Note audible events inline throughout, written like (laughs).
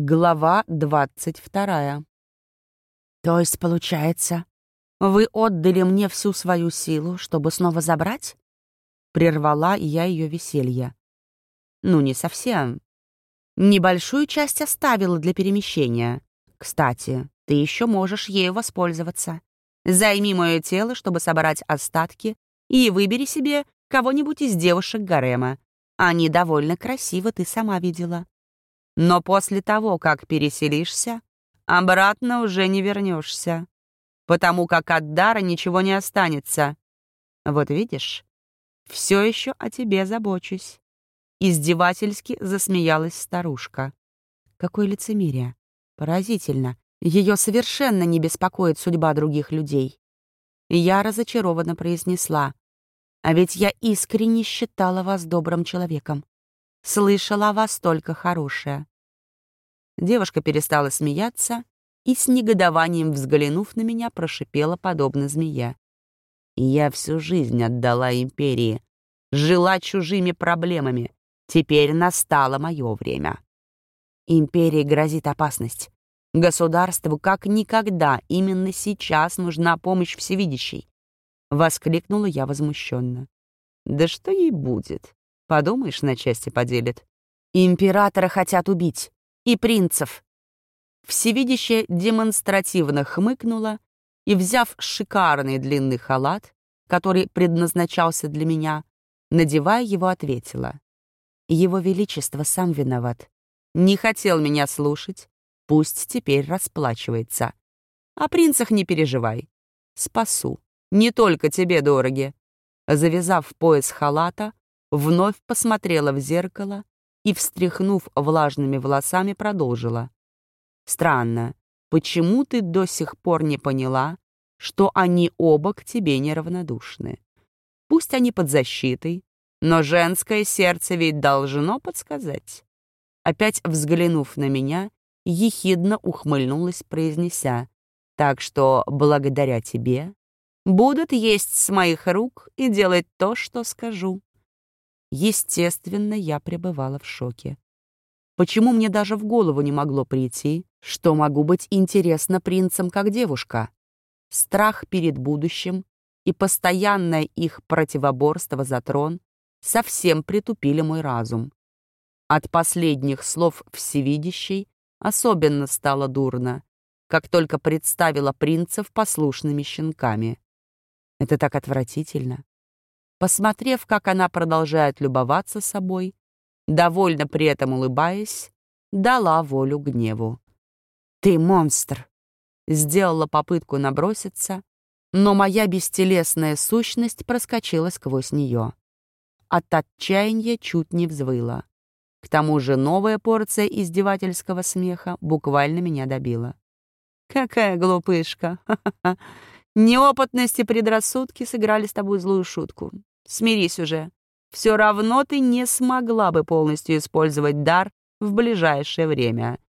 Глава двадцать вторая. То есть, получается, вы отдали мне всю свою силу, чтобы снова забрать? Прервала я ее веселье. Ну, не совсем. Небольшую часть оставила для перемещения. Кстати, ты еще можешь ею воспользоваться. Займи мое тело, чтобы собрать остатки, и выбери себе кого-нибудь из девушек гарема. Они довольно красивы, ты сама видела. Но после того, как переселишься, обратно уже не вернешься, потому как от дара ничего не останется. Вот видишь, все еще о тебе забочусь. Издевательски засмеялась старушка. Какое лицемерие. Поразительно. Ее совершенно не беспокоит судьба других людей. Я разочарованно произнесла. А ведь я искренне считала вас добрым человеком. Слышала о вас только хорошее. Девушка перестала смеяться и с негодованием взглянув на меня, прошипела подобно змея. Я всю жизнь отдала империи, жила чужими проблемами. Теперь настало мое время. Империи грозит опасность. Государству как никогда именно сейчас нужна помощь всевидящей. Воскликнула я возмущенно. Да что ей будет? Подумаешь, на части поделит. Императора хотят убить. И принцев. Всевидящая демонстративно хмыкнула и, взяв шикарный длинный халат, который предназначался для меня, надевая его, ответила. Его Величество сам виноват. Не хотел меня слушать, пусть теперь расплачивается. О принцах не переживай. Спасу. Не только тебе дороги. Завязав пояс халата, вновь посмотрела в зеркало и, встряхнув влажными волосами, продолжила. «Странно, почему ты до сих пор не поняла, что они оба к тебе неравнодушны? Пусть они под защитой, но женское сердце ведь должно подсказать». Опять взглянув на меня, ехидно ухмыльнулась, произнеся, «Так что благодаря тебе будут есть с моих рук и делать то, что скажу». Естественно, я пребывала в шоке. Почему мне даже в голову не могло прийти, что могу быть интересна принцам как девушка? Страх перед будущим и постоянное их противоборство за трон совсем притупили мой разум. От последних слов всевидящей особенно стало дурно, как только представила принцев послушными щенками. Это так отвратительно. Посмотрев, как она продолжает любоваться собой, довольно при этом улыбаясь, дала волю гневу. «Ты монстр!» Сделала попытку наброситься, но моя бестелесная сущность проскочила сквозь нее. От отчаяния чуть не взвыла. К тому же новая порция издевательского смеха буквально меня добила. «Какая глупышка! (laughs) Неопытность и предрассудки сыграли с тобой злую шутку. Смирись уже. Все равно ты не смогла бы полностью использовать дар в ближайшее время.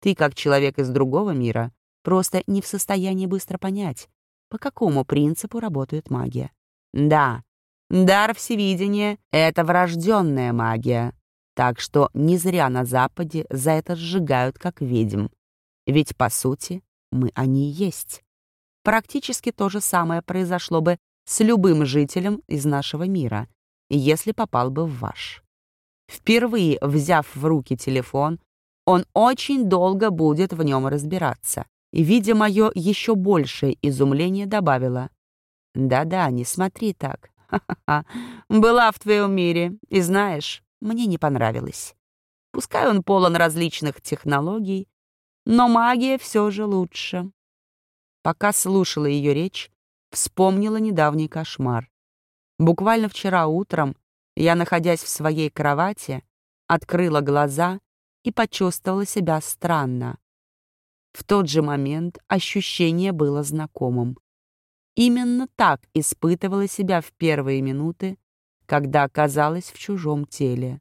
Ты, как человек из другого мира, просто не в состоянии быстро понять, по какому принципу работает магия. Да, дар всевидения — это врожденная магия, так что не зря на Западе за это сжигают как ведьм. Ведь, по сути, мы они и есть. Практически то же самое произошло бы с любым жителем из нашего мира, если попал бы в ваш. Впервые взяв в руки телефон, он очень долго будет в нем разбираться. И, видя мое еще большее изумление, добавила. «Да-да, не смотри так. Ха-ха-ха. Была в твоем мире, и знаешь, мне не понравилось. Пускай он полон различных технологий, но магия все же лучше». Пока слушала ее речь, Вспомнила недавний кошмар. Буквально вчера утром я, находясь в своей кровати, открыла глаза и почувствовала себя странно. В тот же момент ощущение было знакомым. Именно так испытывала себя в первые минуты, когда оказалась в чужом теле.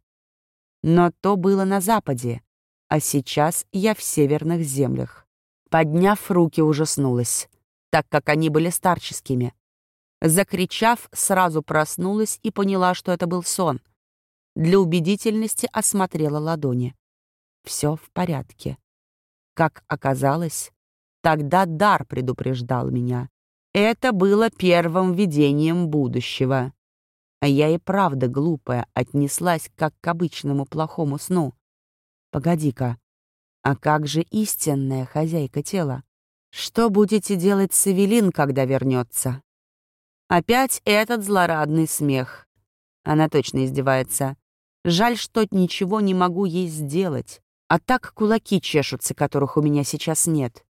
Но то было на западе, а сейчас я в северных землях. Подняв руки, ужаснулась так как они были старческими. Закричав, сразу проснулась и поняла, что это был сон. Для убедительности осмотрела ладони. Все в порядке. Как оказалось, тогда дар предупреждал меня. Это было первым видением будущего. А я и правда глупая отнеслась как к обычному плохому сну. Погоди-ка, а как же истинная хозяйка тела? Что будете делать с Эвелин, когда вернется? Опять этот злорадный смех. Она точно издевается. Жаль, что ничего не могу ей сделать. А так кулаки чешутся, которых у меня сейчас нет.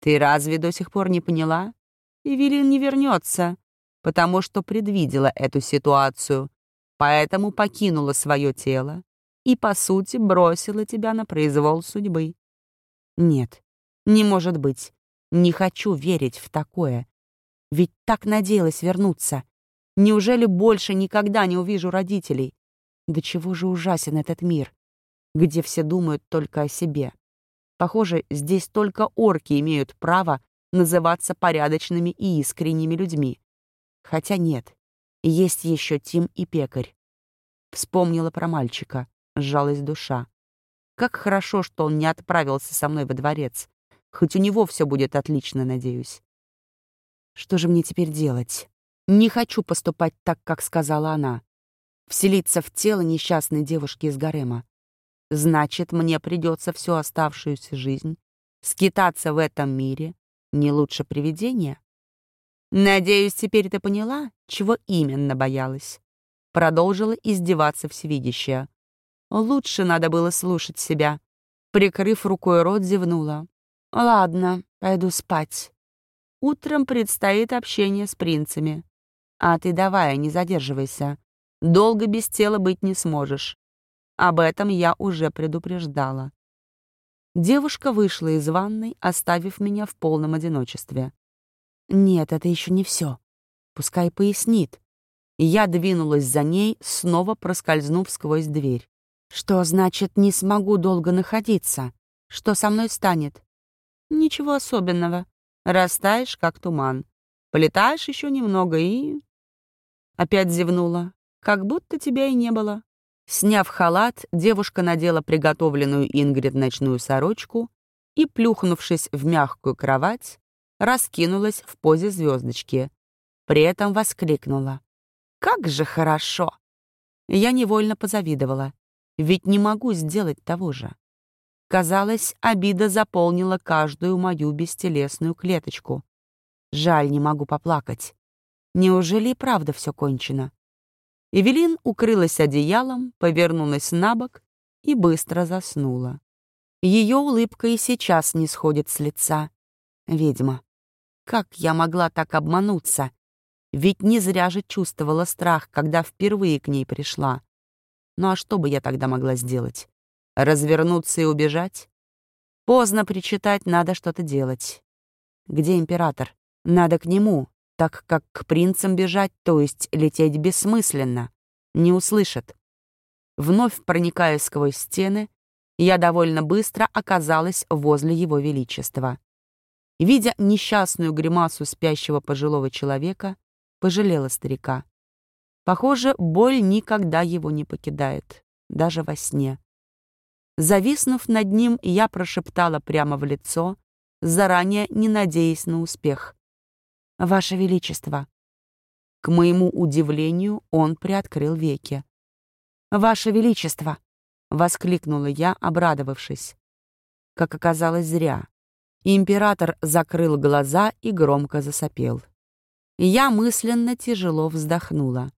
Ты разве до сих пор не поняла? Эвелин не вернется, потому что предвидела эту ситуацию, поэтому покинула свое тело и, по сути, бросила тебя на произвол судьбы. Нет, не может быть. Не хочу верить в такое. Ведь так надеялась вернуться. Неужели больше никогда не увижу родителей? До чего же ужасен этот мир, где все думают только о себе. Похоже, здесь только орки имеют право называться порядочными и искренними людьми. Хотя нет, есть еще Тим и пекарь. Вспомнила про мальчика, сжалась душа. Как хорошо, что он не отправился со мной во дворец. Хоть у него все будет отлично, надеюсь. Что же мне теперь делать? Не хочу поступать так, как сказала она. Вселиться в тело несчастной девушки из гарема. Значит, мне придется всю оставшуюся жизнь скитаться в этом мире, не лучше привидения. Надеюсь, теперь ты поняла, чего именно боялась. Продолжила издеваться всевидящая. Лучше надо было слушать себя. Прикрыв рукой рот, зевнула. Ладно, пойду спать. Утром предстоит общение с принцами. А ты давай, не задерживайся. Долго без тела быть не сможешь. Об этом я уже предупреждала. Девушка вышла из ванной, оставив меня в полном одиночестве. Нет, это еще не все. Пускай пояснит. Я двинулась за ней, снова проскользнув сквозь дверь. Что значит «не смогу долго находиться»? Что со мной станет? Ничего особенного. Растаешь, как туман. Полетаешь еще немного и... Опять зевнула. Как будто тебя и не было. Сняв халат, девушка надела приготовленную Ингрид ночную сорочку и, плюхнувшись в мягкую кровать, раскинулась в позе звездочки. При этом воскликнула. «Как же хорошо!» Я невольно позавидовала. Ведь не могу сделать того же. Казалось, обида заполнила каждую мою бестелесную клеточку. Жаль, не могу поплакать. Неужели и правда все кончено? Эвелин укрылась одеялом, повернулась на бок и быстро заснула. Ее улыбка и сейчас не сходит с лица. Ведьма. Как я могла так обмануться? Ведь не зря же чувствовала страх, когда впервые к ней пришла. Ну а что бы я тогда могла сделать? Развернуться и убежать? Поздно причитать, надо что-то делать. Где император? Надо к нему, так как к принцам бежать, то есть лететь бессмысленно. Не услышат. Вновь проникая сквозь стены, я довольно быстро оказалась возле его величества. Видя несчастную гримасу спящего пожилого человека, пожалела старика. Похоже, боль никогда его не покидает, даже во сне. Зависнув над ним, я прошептала прямо в лицо, заранее не надеясь на успех. «Ваше Величество». К моему удивлению, он приоткрыл веки. «Ваше Величество!» — воскликнула я, обрадовавшись. Как оказалось, зря. Император закрыл глаза и громко засопел. Я мысленно тяжело вздохнула.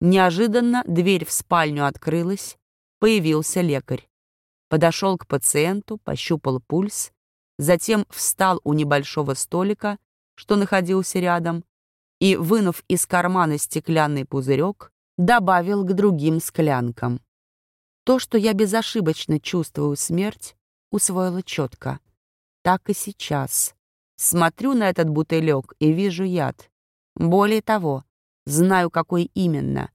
Неожиданно дверь в спальню открылась, появился лекарь. Подошел к пациенту, пощупал пульс, затем встал у небольшого столика, что находился рядом, и, вынув из кармана стеклянный пузырек, добавил к другим склянкам. То, что я безошибочно чувствую смерть, усвоила четко. Так и сейчас. Смотрю на этот бутылек и вижу яд. Более того, Знаю, какой именно.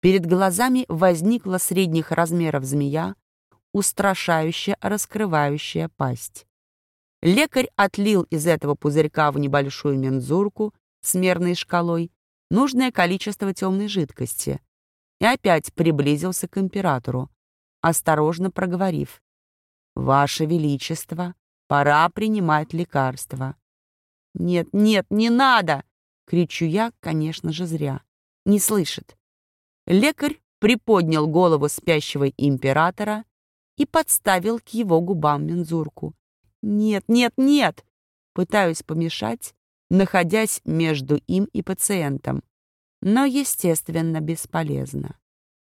Перед глазами возникла средних размеров змея, устрашающая, раскрывающая пасть. Лекарь отлил из этого пузырька в небольшую мензурку с мерной шкалой нужное количество темной жидкости и опять приблизился к императору, осторожно проговорив. «Ваше Величество, Пора принимать лекарства. «Нет, нет, не надо!» — кричу я, конечно же, зря. Не слышит. Лекарь приподнял голову спящего императора и подставил к его губам мензурку. «Нет, нет, нет!» Пытаюсь помешать, находясь между им и пациентом. Но, естественно, бесполезно.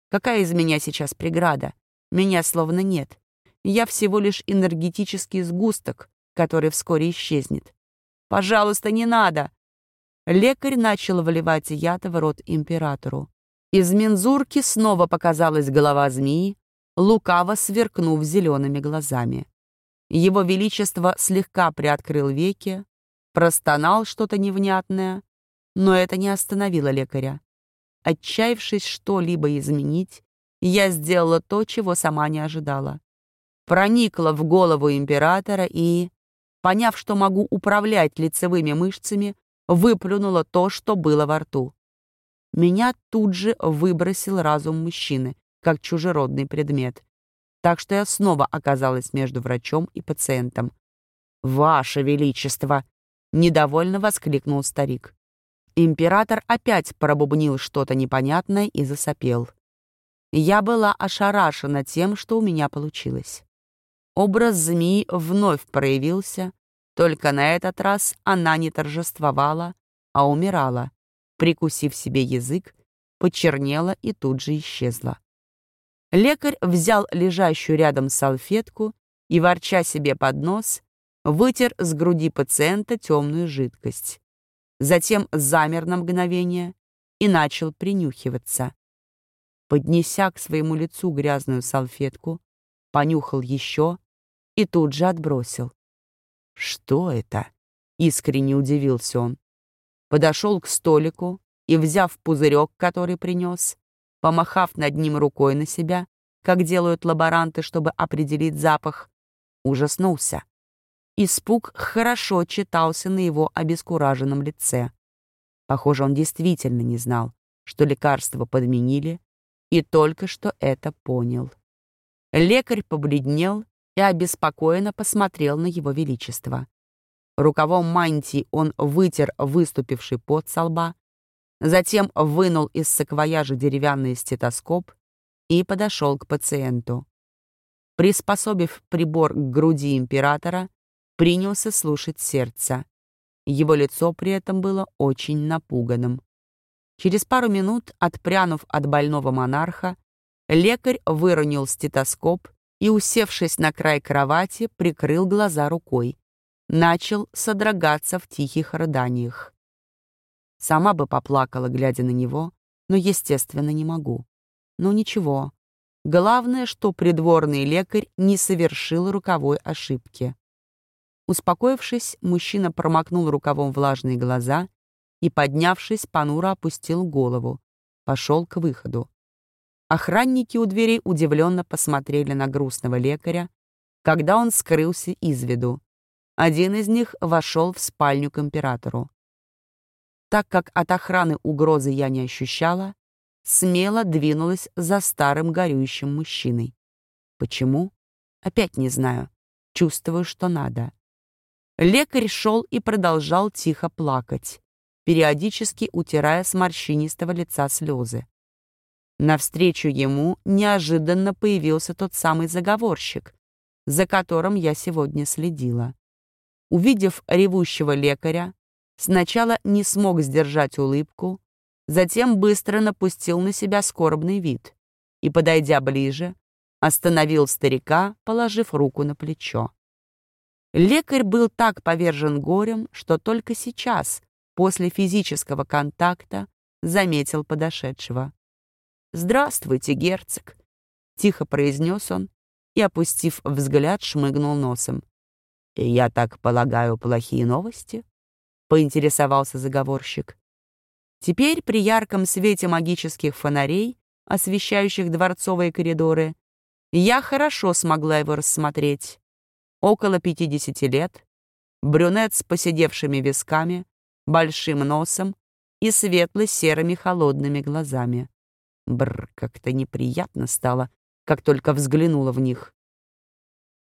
Какая из меня сейчас преграда? Меня словно нет. Я всего лишь энергетический сгусток, который вскоре исчезнет. «Пожалуйста, не надо!» Лекарь начал выливать яд в рот императору. Из мензурки снова показалась голова змеи, лукаво сверкнув зелеными глазами. Его Величество слегка приоткрыл веки, простонал что-то невнятное, но это не остановило лекаря. Отчаявшись что-либо изменить, я сделала то, чего сама не ожидала. Проникла в голову императора и, поняв, что могу управлять лицевыми мышцами, выплюнула то, что было во рту. Меня тут же выбросил разум мужчины, как чужеродный предмет. Так что я снова оказалась между врачом и пациентом. «Ваше Величество!» — недовольно воскликнул старик. Император опять пробубнил что-то непонятное и засопел. Я была ошарашена тем, что у меня получилось. Образ змеи вновь проявился, только на этот раз она не торжествовала, а умирала, прикусив себе язык, почернела и тут же исчезла. Лекарь взял лежащую рядом салфетку и, ворча себе под нос, вытер с груди пациента темную жидкость. Затем замер на мгновение и начал принюхиваться. Поднеся к своему лицу грязную салфетку, понюхал еще и тут же отбросил. «Что это?» — искренне удивился он. Подошел к столику и, взяв пузырек, который принес, помахав над ним рукой на себя, как делают лаборанты, чтобы определить запах, ужаснулся. Испуг хорошо читался на его обескураженном лице. Похоже, он действительно не знал, что лекарство подменили, и только что это понял. Лекарь побледнел и обеспокоенно посмотрел на его величество. Рукавом мантии он вытер выступивший пот со лба, затем вынул из саквояжа деревянный стетоскоп и подошел к пациенту. Приспособив прибор к груди императора, принялся слушать сердце. Его лицо при этом было очень напуганным. Через пару минут, отпрянув от больного монарха, лекарь выронил стетоскоп и, усевшись на край кровати, прикрыл глаза рукой. Начал содрогаться в тихих рыданиях. Сама бы поплакала, глядя на него, но, естественно, не могу. Ну ничего. Главное, что придворный лекарь не совершил руковой ошибки. Успокоившись, мужчина промокнул рукавом влажные глаза и, поднявшись, понуро опустил голову. Пошел к выходу. Охранники у дверей удивленно посмотрели на грустного лекаря, когда он скрылся из виду. Один из них вошел в спальню к императору. Так как от охраны угрозы я не ощущала, смело двинулась за старым горюющим мужчиной. Почему? Опять не знаю. Чувствую, что надо. Лекарь шел и продолжал тихо плакать, периодически утирая с морщинистого лица слезы. Навстречу ему неожиданно появился тот самый заговорщик, за которым я сегодня следила. Увидев ревущего лекаря, Сначала не смог сдержать улыбку, затем быстро напустил на себя скорбный вид и, подойдя ближе, остановил старика, положив руку на плечо. Лекарь был так повержен горем, что только сейчас, после физического контакта, заметил подошедшего. «Здравствуйте, герцог!» — тихо произнес он и, опустив взгляд, шмыгнул носом. «Я так полагаю, плохие новости?» поинтересовался заговорщик. Теперь при ярком свете магических фонарей, освещающих дворцовые коридоры, я хорошо смогла его рассмотреть. Около 50 лет, брюнет с поседевшими висками, большим носом и светло-серыми холодными глазами. Бр, как-то неприятно стало, как только взглянула в них.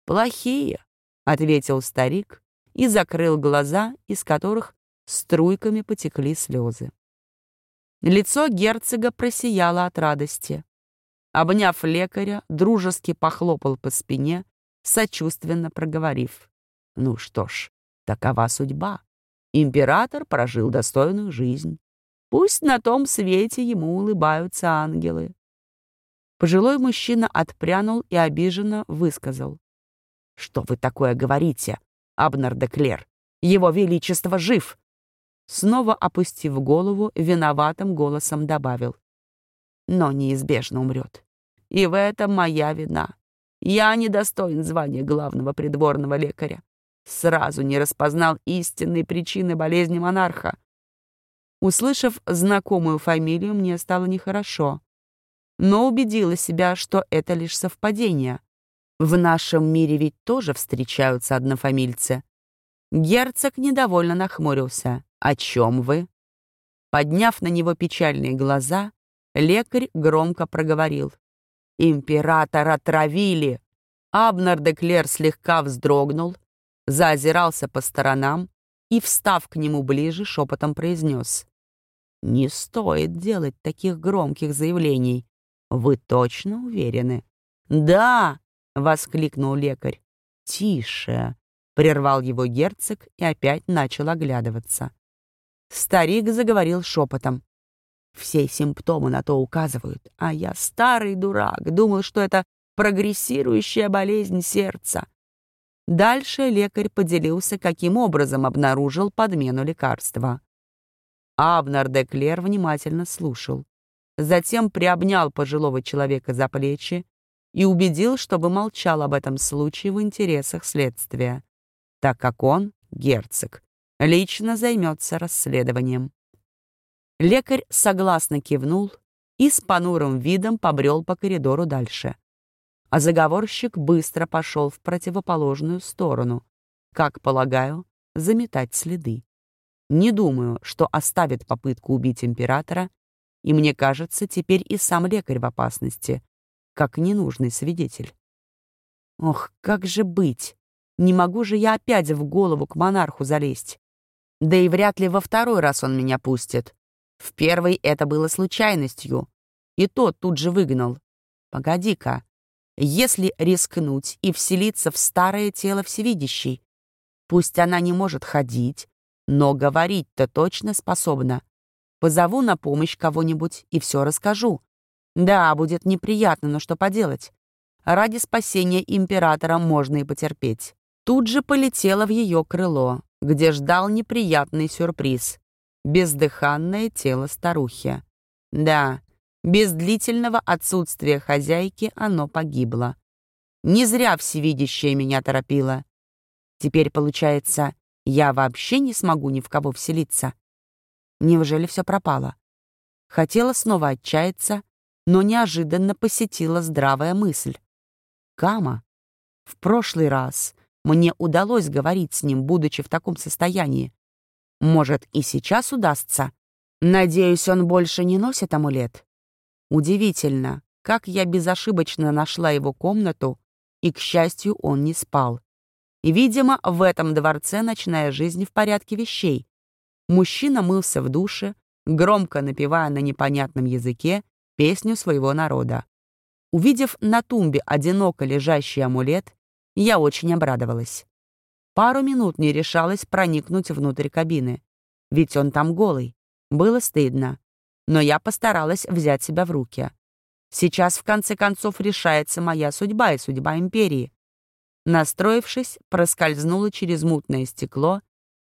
«Плохие», — ответил старик и закрыл глаза, из которых струйками потекли слезы. Лицо герцога просияло от радости. Обняв лекаря, дружески похлопал по спине, сочувственно проговорив. «Ну что ж, такова судьба. Император прожил достойную жизнь. Пусть на том свете ему улыбаются ангелы». Пожилой мужчина отпрянул и обиженно высказал. «Что вы такое говорите, Абнар де Клер? Его Величество жив!» Снова опустив голову, виноватым голосом добавил. «Но неизбежно умрет. И в этом моя вина. Я недостоин звания главного придворного лекаря. Сразу не распознал истинной причины болезни монарха. Услышав знакомую фамилию, мне стало нехорошо. Но убедила себя, что это лишь совпадение. В нашем мире ведь тоже встречаются однофамильцы. Герцог недовольно нахмурился. «О чем вы?» Подняв на него печальные глаза, лекарь громко проговорил. «Императора отравили!» Абнер де Клер слегка вздрогнул, заозирался по сторонам и, встав к нему ближе, шепотом произнес. «Не стоит делать таких громких заявлений. Вы точно уверены?» «Да!» — воскликнул лекарь. «Тише!» — прервал его герцог и опять начал оглядываться. Старик заговорил шепотом. Все симптомы на то указывают, а я старый дурак, думал, что это прогрессирующая болезнь сердца. Дальше лекарь поделился, каким образом обнаружил подмену лекарства. Абнар де Клер внимательно слушал. Затем приобнял пожилого человека за плечи и убедил, чтобы молчал об этом случае в интересах следствия, так как он, герцог, лично займется расследованием. Лекарь согласно кивнул и с понурым видом побрел по коридору дальше. А заговорщик быстро пошел в противоположную сторону, как, полагаю, заметать следы. Не думаю, что оставит попытку убить императора, и мне кажется, теперь и сам лекарь в опасности, как ненужный свидетель. Ох, как же быть? Не могу же я опять в голову к монарху залезть. Да и вряд ли во второй раз он меня пустит. В первый это было случайностью. И тот тут же выгнал. Погоди-ка. Если рискнуть и вселиться в старое тело всевидящей, пусть она не может ходить, но говорить-то точно способна. Позову на помощь кого-нибудь и все расскажу. Да, будет неприятно, но что поделать? Ради спасения императора можно и потерпеть. Тут же полетела в ее крыло, где ждал неприятный сюрприз. Бездыханное тело старухи. Да, без длительного отсутствия хозяйки оно погибло. Не зря всевидящая меня торопила. Теперь, получается, я вообще не смогу ни в кого вселиться. Неужели все пропало? Хотела снова отчаяться, но неожиданно посетила здравая мысль. Кама. В прошлый раз мне удалось говорить с ним, будучи в таком состоянии. Может, и сейчас удастся? Надеюсь, он больше не носит амулет? Удивительно, как я безошибочно нашла его комнату, и, к счастью, он не спал. И, видимо, в этом дворце ночная жизнь в порядке вещей. Мужчина мылся в душе, громко напевая на непонятном языке песню своего народа. Увидев на тумбе одиноко лежащий амулет, я очень обрадовалась. Пару минут не решалась проникнуть внутрь кабины, ведь он там голый. Было стыдно. Но я постаралась взять себя в руки. Сейчас, в конце концов, решается моя судьба и судьба империи. Настроившись, проскользнула через мутное стекло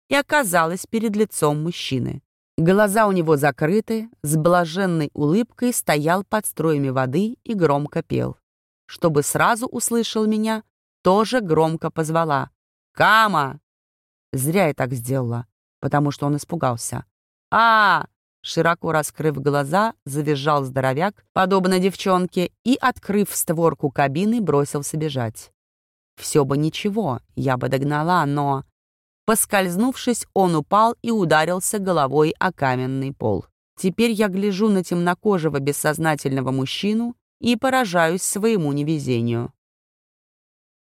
и оказалась перед лицом мужчины. Глаза у него закрыты, с блаженной улыбкой стоял под струями воды и громко пел. Чтобы сразу услышал меня, тоже громко позвала. «Кама!» Зря я так сделала, потому что он испугался. а Широко раскрыв глаза, завизжал здоровяк, подобно девчонке, и, открыв створку кабины, бросился бежать. Все бы ничего, я бы догнала, но... Поскользнувшись, он упал и ударился головой о каменный пол. Теперь я гляжу на темнокожего бессознательного мужчину и поражаюсь своему невезению.